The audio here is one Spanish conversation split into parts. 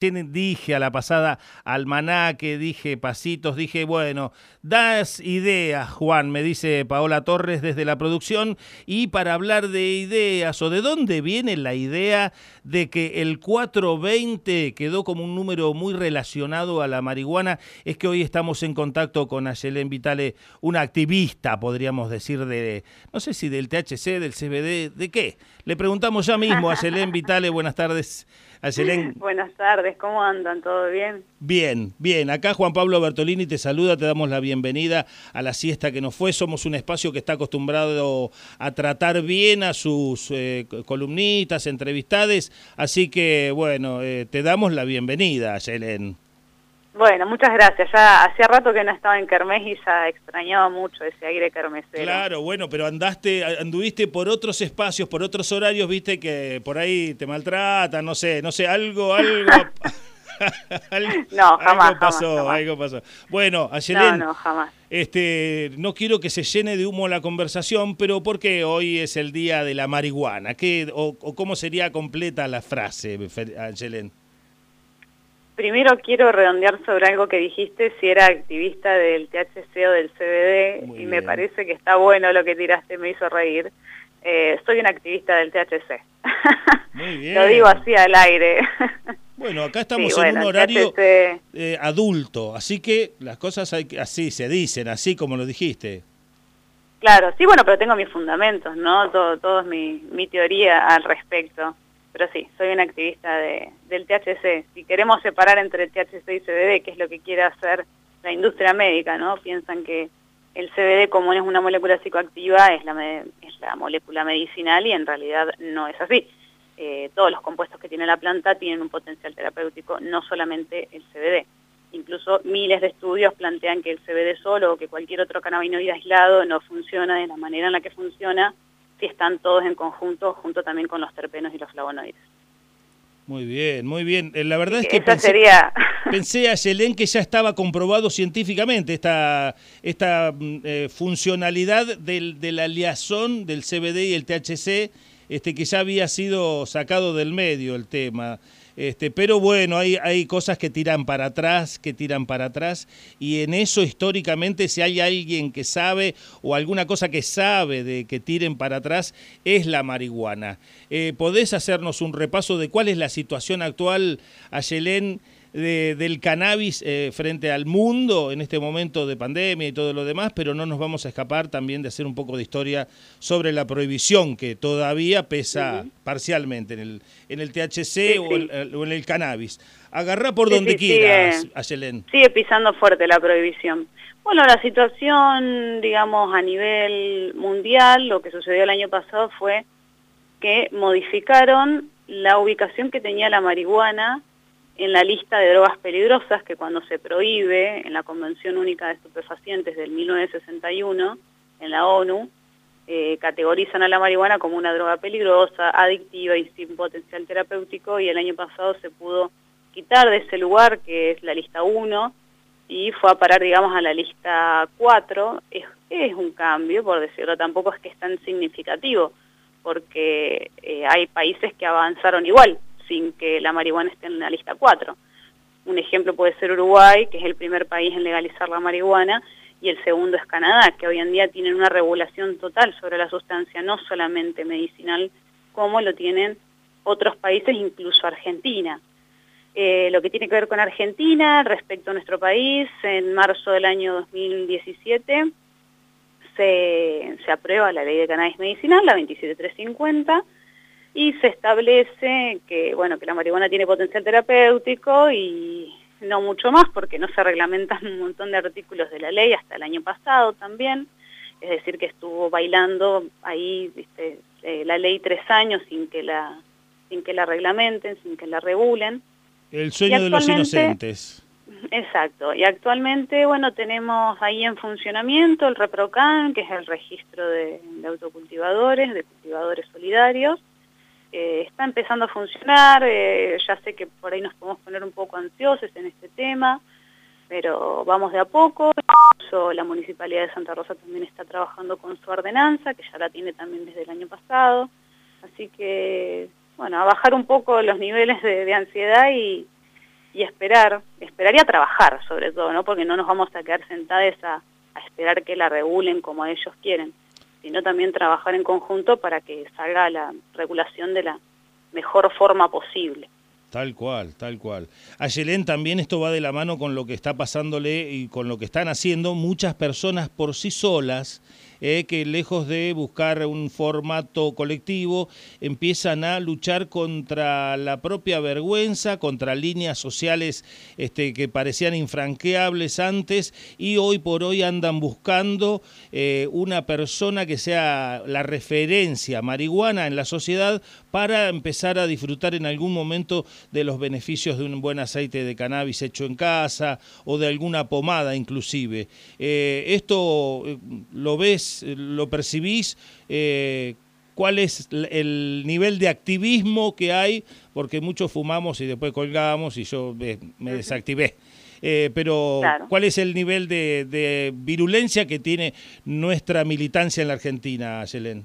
dije a la pasada almanaque, dije pasitos, dije, bueno, das ideas, Juan, me dice Paola Torres desde la producción, y para hablar de ideas o de dónde viene la idea de que el 420 quedó como un número muy relacionado a la marihuana, es que hoy estamos en contacto con Ayelén Vitale, una activista, podríamos decir, de, no sé si del THC, del CBD, ¿de qué? Le preguntamos ya mismo a Ayelén Vitale, buenas tardes. Buenas tardes, ¿cómo andan? ¿Todo bien? Bien, bien. Acá Juan Pablo Bertolini te saluda, te damos la bienvenida a la siesta que nos fue. Somos un espacio que está acostumbrado a tratar bien a sus eh, columnistas, entrevistades, así que bueno, eh, te damos la bienvenida, Yelen. Bueno, muchas gracias. Ya hacía rato que no estaba en Kermés y ya extrañaba mucho ese aire kermesero. Claro, bueno, pero andaste, anduviste por otros espacios, por otros horarios, viste que por ahí te maltratan, no sé, no sé, algo, algo. no, jamás, algo pasó, algo pasó. Bueno, Ayelén, no, no, jamás. Este, no quiero que se llene de humo la conversación, pero ¿por qué hoy es el día de la marihuana? ¿Qué, o, o cómo sería completa la frase, Ayelén? Primero quiero redondear sobre algo que dijiste, si era activista del THC o del CBD, y me parece que está bueno lo que tiraste, me hizo reír. Eh, soy un activista del THC. Muy bien. lo digo así al aire. Bueno, acá estamos en un horario eh, adulto, así que las cosas hay así se dicen, así como lo dijiste. Claro, sí, bueno, pero tengo mis fundamentos, ¿no? Todo, todo es mi, mi teoría al respecto. Pero sí, soy una activista de, del THC. Si queremos separar entre THC y CBD, que es lo que quiere hacer la industria médica, ¿no? Piensan que el CBD, como es una molécula psicoactiva, es la, es la molécula medicinal y en realidad no es así. Eh, todos los compuestos que tiene la planta tienen un potencial terapéutico, no solamente el CBD. Incluso miles de estudios plantean que el CBD solo o que cualquier otro cannabinoide aislado no funciona de la manera en la que funciona si están todos en conjunto, junto también con los terpenos y los flavonoides. Muy bien, muy bien. Eh, la verdad es que pensé, sería... pensé a Yelén que ya estaba comprobado científicamente esta, esta mm, eh, funcionalidad del, de la liazón del CBD y el THC, este, que ya había sido sacado del medio el tema. Este, pero bueno, hay, hay cosas que tiran para atrás, que tiran para atrás, y en eso históricamente si hay alguien que sabe o alguna cosa que sabe de que tiren para atrás, es la marihuana. Eh, ¿Podés hacernos un repaso de cuál es la situación actual, Ayelén? Del cannabis eh, frente al mundo en este momento de pandemia y todo lo demás, pero no nos vamos a escapar también de hacer un poco de historia sobre la prohibición que todavía pesa parcialmente en el, en el THC O, en el cannabis. Agarrá por donde quieras, Ayelén. Sigue pisando fuerte la prohibición. Bueno, la situación, digamos, a nivel mundial, lo que sucedió el año pasado fue que modificaron la ubicación que tenía la marihuana en la lista de drogas peligrosas que cuando se prohíbe en la Convención Única de Estupefacientes del 1961 en la ONU, eh, categorizan a la marihuana como una droga peligrosa, adictiva y sin potencial terapéutico y el año pasado se pudo quitar de ese lugar que es la lista 1 y fue a parar digamos a la lista 4. Es, un cambio, por decirlo, tampoco es que es tan significativo porque eh, hay países que avanzaron igual, sin que la marihuana esté en la lista 4. Un ejemplo puede ser Uruguay, que es el primer país en legalizar la marihuana, y el segundo es Canadá, que hoy en día tienen una regulación total sobre la sustancia, no solamente medicinal, como lo tienen otros países, incluso Argentina. Eh, lo que tiene que ver con Argentina, respecto a nuestro país, en marzo del año 2017 se, se aprueba la ley de cannabis medicinal, la 27350, y se establece que, bueno, que la marihuana tiene potencial terapéutico y no mucho más porque no se reglamentan un montón de artículos de la ley hasta el año pasado también, es decir que estuvo bailando ahí viste, eh, la ley tres años sin que la sin que la reglamenten, sin que la regulen. El sueño de los inocentes. Exacto, y actualmente, bueno, tenemos ahí en funcionamiento el ReproCan, que es el registro de autocultivadores, de cultivadores solidarios, eh, está empezando a funcionar, eh, ya sé que por ahí nos podemos poner un poco ansiosos en este tema, pero vamos de a poco, incluso la Municipalidad de Santa Rosa también está trabajando con su ordenanza, que ya la tiene también desde el año pasado, así que, bueno, a bajar un poco los niveles de, ansiedad y, y esperar, esperaría trabajar sobre todo, ¿no? Porque no nos vamos a quedar sentadas a, a esperar que la regulen como ellos quieren, sino también trabajar en conjunto para que salga la regulación de la mejor forma posible. Tal cual, tal cual. A Yelén también esto va de la mano con lo que está pasándole y con lo que están haciendo muchas personas por sí solas eh, que lejos de buscar un formato colectivo, empiezan a luchar contra la propia vergüenza, contra líneas sociales este, que parecían infranqueables antes y hoy por hoy andan buscando eh, una persona que sea la referencia marihuana en la sociedad para empezar a disfrutar en algún momento de los beneficios de un buen aceite de cannabis hecho en casa o de alguna pomada inclusive. Eh, esto lo ves lo percibís, eh, cuál es el nivel de activismo que hay, porque muchos fumamos y después colgamos y yo me desactivé. Eh, pero ¿cuál es el nivel de, virulencia que tiene nuestra militancia en la Argentina, Yelén?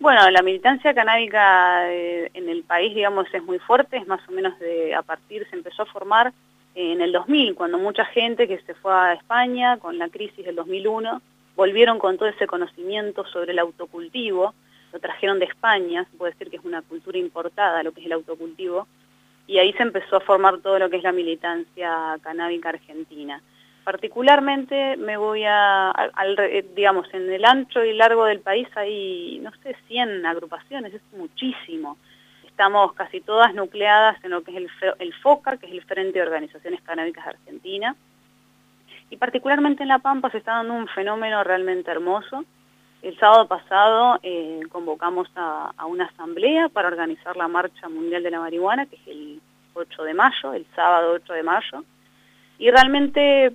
Bueno, la militancia canábica eh, en el país, digamos, es muy fuerte, es más o menos de a partir, se empezó a formar en el 2000, cuando mucha gente que se fue a España con la crisis del 2001 volvieron con todo ese conocimiento sobre el autocultivo, lo trajeron de España, se puede decir que es una cultura importada lo que es el autocultivo, y ahí se empezó a formar todo lo que es la militancia canábica argentina. Particularmente me voy a, eh, digamos, en el ancho y largo del país hay, no sé, 100 agrupaciones, es muchísimo. Estamos casi todas nucleadas en lo que es el, el FOCA, que es el Frente de Organizaciones Canábicas de Argentina, y particularmente en La Pampa se está dando un fenómeno realmente hermoso. El sábado pasado eh, convocamos a, una asamblea para organizar la Marcha Mundial de la Marihuana, que es el 8 de mayo, el sábado 8 de mayo, y realmente,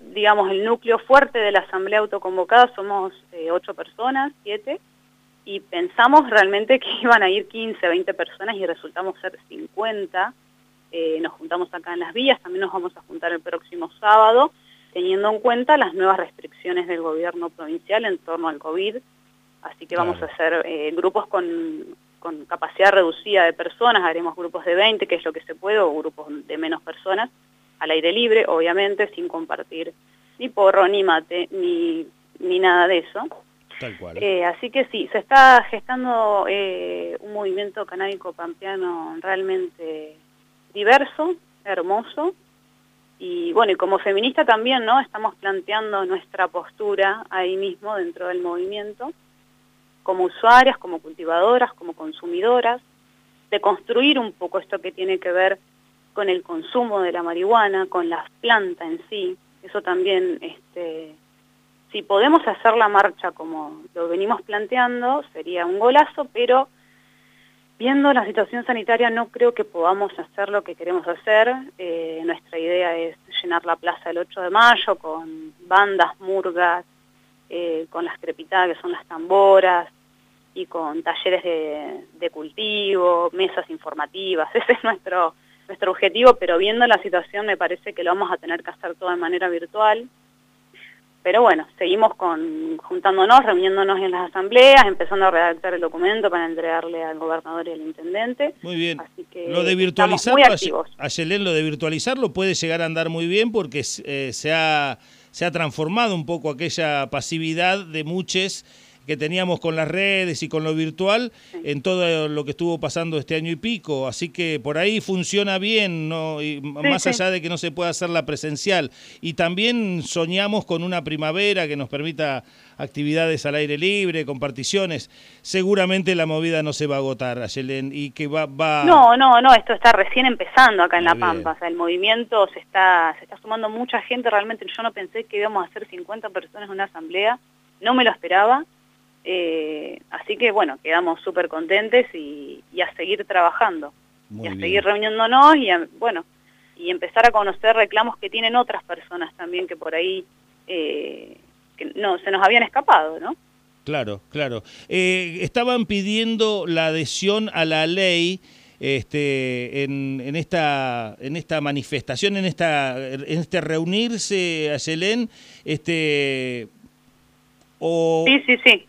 digamos, el núcleo fuerte de la asamblea autoconvocada somos eh, 8 personas, 7, y pensamos realmente que iban a ir 15, 20 personas y resultamos ser 50. Eh, nos juntamos acá en las vías, también nos vamos a juntar el próximo sábado, teniendo en cuenta las nuevas restricciones del gobierno provincial en torno al COVID. Así que vamos a hacer eh, grupos con, capacidad reducida de personas, haremos grupos de 20, que es lo que se puede, o grupos de menos personas, al aire libre, obviamente, sin compartir ni porro, ni mate, ni, ni nada de eso. Tal cual. Eh, así que sí, se está gestando eh, un movimiento canábico pampeano realmente diverso, hermoso, y bueno, y como feminista también, ¿no? Estamos planteando nuestra postura ahí mismo dentro del movimiento, como usuarias, como cultivadoras, como consumidoras, de construir un poco esto que tiene que ver con el consumo de la marihuana, con las plantas en sí. Eso también, este, si podemos hacer la marcha como lo venimos planteando, sería un golazo, pero Viendo la situación sanitaria no creo que podamos hacer lo que queremos hacer. Eh, nuestra idea es llenar la plaza el 8 de mayo con bandas, murgas, eh, con las crepitadas que son las tamboras y con talleres de, cultivo, mesas informativas. Ese es nuestro, nuestro objetivo, pero viendo la situación me parece que lo vamos a tener que hacer todo de manera virtual. Pero bueno, seguimos con, juntándonos, reuniéndonos en las asambleas, empezando a redactar el documento para entregarle al gobernador y al intendente. Muy bien. lo de virtualizarlo, a Yelén, lo de virtualizarlo puede llegar a andar muy bien porque eh, se, ha, se ha transformado un poco aquella pasividad de muchos que teníamos con las redes y con lo virtual en todo lo que estuvo pasando este año y pico. Así que por ahí funciona bien, ¿no? y más allá de que no se pueda hacer la presencial. Y también soñamos con una primavera que nos permita actividades al aire libre, comparticiones. Seguramente la movida no se va a agotar, Ayelen, y que va, va... No, no, no, esto está recién empezando acá en La Pampa. O sea, el movimiento se está, se está sumando mucha gente. Realmente yo no pensé que íbamos a hacer 50 personas en una asamblea. No me lo esperaba eh, así que bueno, quedamos súper contentes y, a seguir trabajando, y a seguir reuniéndonos y bueno, y empezar a conocer reclamos que tienen otras personas también que por ahí eh, que no se nos habían escapado, ¿no? Claro, claro. Eh, estaban pidiendo la adhesión a la ley este, en, en, esta, en esta manifestación, en, esta, en este reunirse a Yelén, este, o... Sí, sí, sí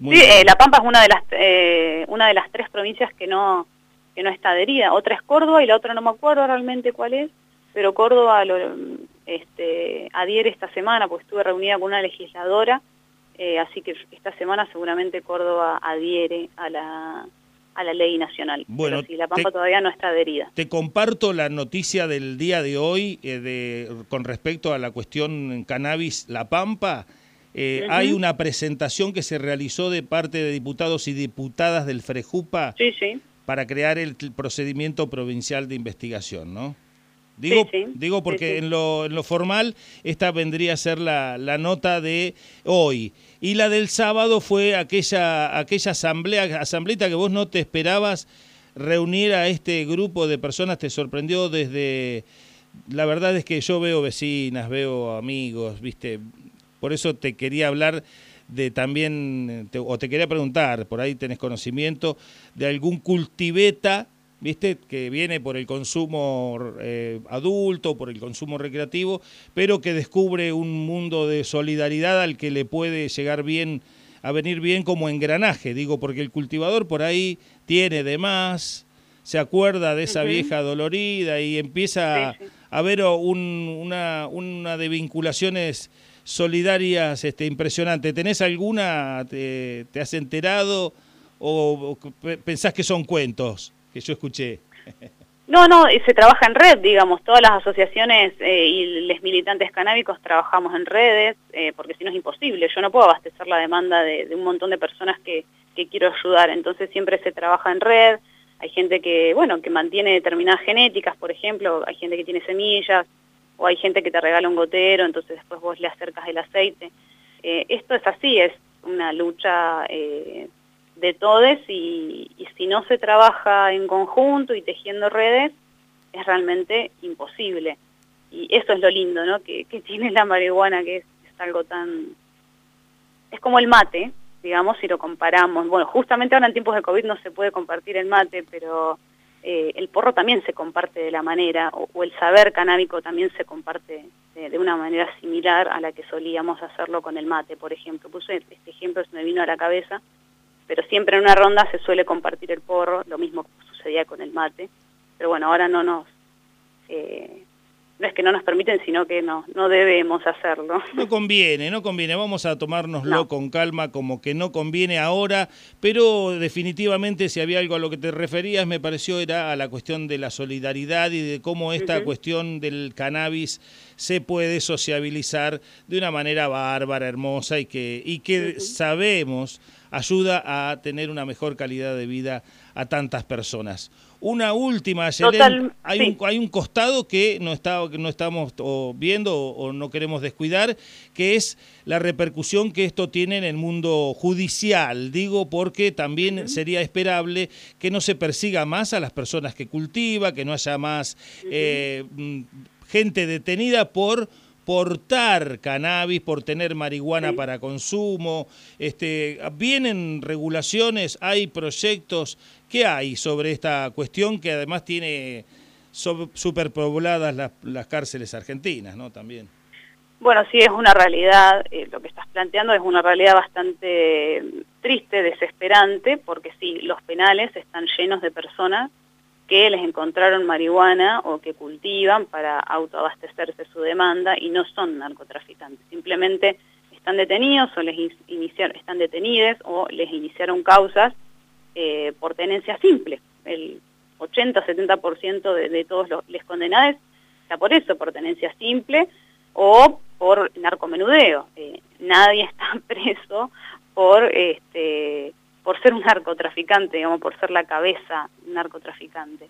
sí, eh, La Pampa es una de las eh, una de las tres provincias que no que no está adherida. Otra es Córdoba y la otra no me acuerdo realmente cuál es, pero Córdoba lo, este, adhiere esta semana, porque estuve reunida con una legisladora, eh, así que esta semana seguramente Córdoba adhiere a la, a la ley nacional. Bueno, si la Pampa todavía no está adherida. Te comparto la noticia del día de hoy eh, de, con respecto a la cuestión cannabis La Pampa. Eh, hay una presentación que se realizó de parte de diputados y diputadas del FREJUPA para crear el procedimiento provincial de investigación, ¿no? Digo, digo porque En, lo, en, lo, formal esta vendría a ser la, la, nota de hoy. Y la del sábado fue aquella, aquella asamblea, asambleita que vos no te esperabas reunir a este grupo de personas, te sorprendió desde... La verdad es que yo veo vecinas, veo amigos, viste, por eso te quería hablar de también, o te quería preguntar, por ahí tenés conocimiento, de algún cultiveta ¿viste? Que viene por el consumo eh, adulto, por el consumo recreativo, pero que descubre un mundo de solidaridad al que le puede llegar bien, a venir bien como engranaje, digo, porque el cultivador por ahí tiene de más, se acuerda de esa vieja dolorida y empieza a haber una, una de vinculaciones solidarias este, impresionante. ¿Tenés alguna? Te, has enterado? ¿O pensás que son cuentos? que yo escuché. No, no, se trabaja en red, digamos, todas las asociaciones eh, y los militantes canábicos trabajamos en redes, eh, porque si no es imposible, yo no puedo abastecer la demanda de, un montón de personas que, que, quiero ayudar, entonces siempre se trabaja en red, hay gente que, bueno, que mantiene determinadas genéticas, por ejemplo, hay gente que tiene semillas, o hay gente que te regala un gotero, entonces después vos le acercas el aceite. Eh, esto es así, es una lucha de todes y, si no se trabaja en conjunto y tejiendo redes, es realmente imposible. Y eso es lo lindo, ¿no? Que, tiene la marihuana, que es, algo tan... Es como el mate, digamos, si lo comparamos. Bueno, justamente ahora en tiempos de COVID no se puede compartir el mate, pero eh, el porro también se comparte de la manera, o, el saber canábico también se comparte de, de, una manera similar a la que solíamos hacerlo con el mate, por ejemplo. Puse este ejemplo, se me vino a la cabeza, pero siempre en una ronda se suele compartir el porro, lo mismo sucedía con el mate, pero bueno, ahora no nos, eh, no es que no nos permiten, sino que no, no debemos hacerlo. No conviene, no conviene, vamos a tomárnoslo con calma como que no conviene ahora, pero definitivamente si había algo a lo que te referías, me pareció era a la cuestión de la solidaridad y de cómo esta cuestión del cannabis se puede sociabilizar de una manera bárbara, hermosa y que, y que sabemos ayuda a tener una mejor calidad de vida a tantas personas. Una última, hay, un, hay un costado que no, está, que no estamos viendo o, no queremos descuidar, que es la repercusión que esto tiene en el mundo judicial. Digo porque también sería esperable que no se persiga más a las personas que cultiva, que no haya más eh, mm, gente detenida por portar cannabis, por tener marihuana para consumo. Este, ¿Vienen regulaciones? ¿Hay proyectos? ¿Qué hay sobre esta cuestión que además tiene superpobladas las, las cárceles argentinas, ¿no? También. Bueno, sí, es una realidad, eh, lo que estás planteando es una realidad bastante triste, desesperante, porque sí, los penales están llenos de personas que les encontraron marihuana o que cultivan para autoabastecerse su demanda y no son narcotraficantes, simplemente están detenidos o les iniciaron, están detenidos o les iniciaron causas eh, por tenencia simple. El 80-70% de, de todos los les condenados está por eso, por tenencia simple o por narcomenudeo. Eh, nadie está preso por este por ser un narcotraficante, digamos, por ser la cabeza narcotraficante.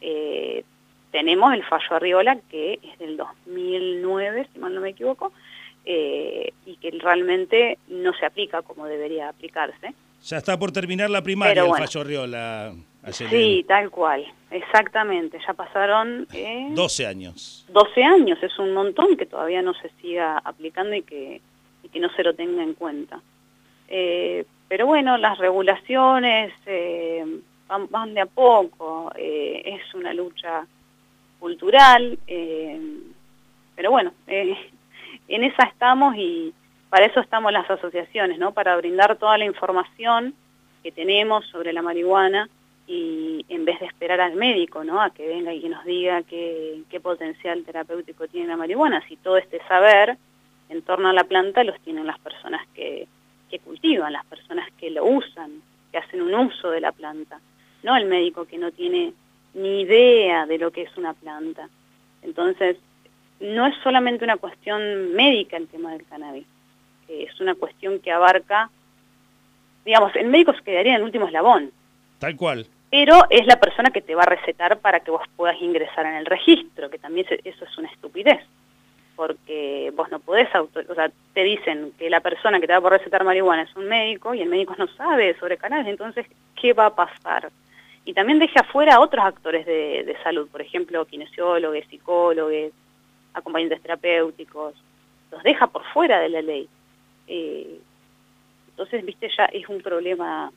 Eh, tenemos el fallo Arriola, que es del 2009, si mal no me equivoco, eh, y que realmente no se aplica como debería aplicarse. Ya está por terminar la primaria el fallo Arriola. Sí, tal cual, exactamente. Ya pasaron... Eh, 12 años. 12 años, es un montón que todavía no se siga aplicando y que, y que no se lo tenga en cuenta. Eh, pero bueno, las regulaciones eh, van, de a poco, eh, es una lucha cultural, eh, pero bueno, en esa estamos y para eso estamos las asociaciones, ¿no? Para brindar toda la información que tenemos sobre la marihuana y en vez de esperar al médico, ¿no? A que venga y que nos diga qué, qué potencial terapéutico tiene la marihuana, si todo este saber en torno a la planta los tienen las personas que, que cultivan, las personas que lo usan, que hacen un uso de la planta, no el médico que no tiene ni idea de lo que es una planta. Entonces, no es solamente una cuestión médica el tema del cannabis, es una cuestión que abarca, digamos, el médico se quedaría en el último eslabón. Tal cual. Pero es la persona que te va a recetar para que vos puedas ingresar en el registro, que también eso es una estupidez porque vos no podés, auto o sea, te dicen que la persona que te va a recetar marihuana es un médico y el médico no sabe sobre cannabis, entonces, ¿qué va a pasar? Y también deja afuera a otros actores de, salud, por ejemplo, kinesiólogos, psicólogos, acompañantes terapéuticos, los deja por fuera de la ley. Eh, entonces, viste, ya es un problema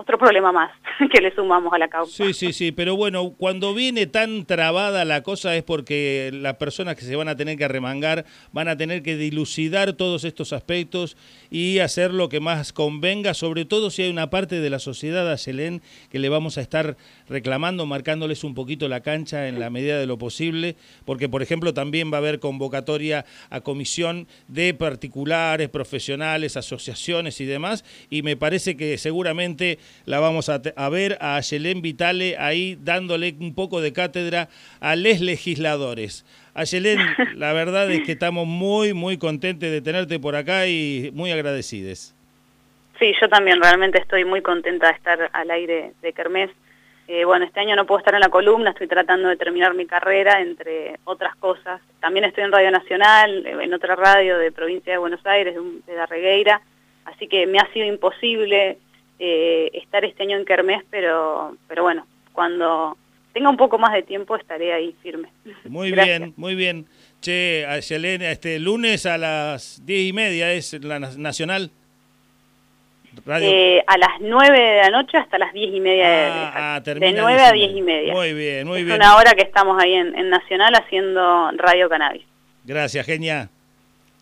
otro problema más que le sumamos a la causa. Sí, sí, sí, pero bueno, cuando viene tan trabada la cosa es porque las personas que se van a tener que arremangar van a tener que dilucidar todos estos aspectos y hacer lo que más convenga, sobre todo si hay una parte de la sociedad, a Selén, que le vamos a estar reclamando, marcándoles un poquito la cancha en la medida de lo posible, porque por ejemplo también va a haber convocatoria a comisión de particulares, profesionales, asociaciones y demás, y me parece que seguramente la vamos a, ver a Ayelén Vitale ahí dándole un poco de cátedra a les legisladores. Ayelén, la verdad es que estamos muy, muy contentos de tenerte por acá y muy agradecidos. Sí, yo también realmente estoy muy contenta de estar al aire de Kermés. Eh, bueno, este año no puedo estar en la columna, estoy tratando de terminar mi carrera, entre otras cosas. También estoy en Radio Nacional, eh, en otra radio de provincia de Buenos Aires, de, de Regueira, así que me ha sido imposible eh, estar este año en Kermés, pero, pero bueno, cuando tenga un poco más de tiempo estaré ahí firme. Muy bien, muy bien. Che, Selena, este lunes a las diez y media es la Nacional. Eh, a las nueve de la noche hasta las diez y media. de, ah, de nueve a diez y media. Muy bien, muy bien. Es una hora que estamos ahí en, en Nacional haciendo Radio Cannabis. Gracias, Genia.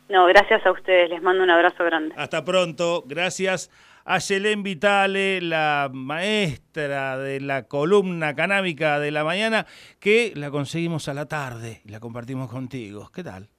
No, gracias a ustedes. Les mando un abrazo grande. Hasta pronto. Gracias a Yelén Vitale, la maestra de la columna canábica de la mañana, que la conseguimos a la tarde y la compartimos contigo. ¿Qué tal?